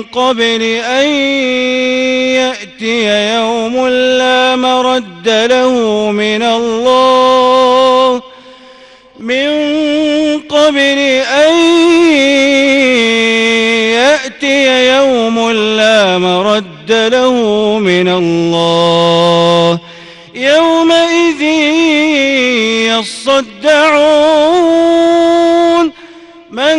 قبل أن يأتي يوم لا مرد له من الله. من قبل أن يأتي يوم لا مرد له من الله. يومئذ يصدعون من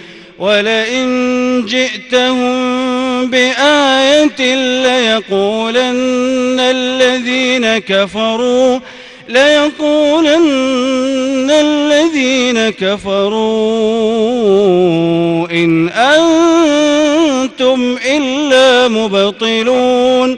ولئن جئتهم بآية ليقولن الذين كفروا ليقولن الذين كفروا إن أنتم إلا مبطلون.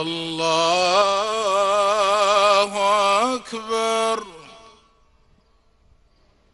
الله أكبر.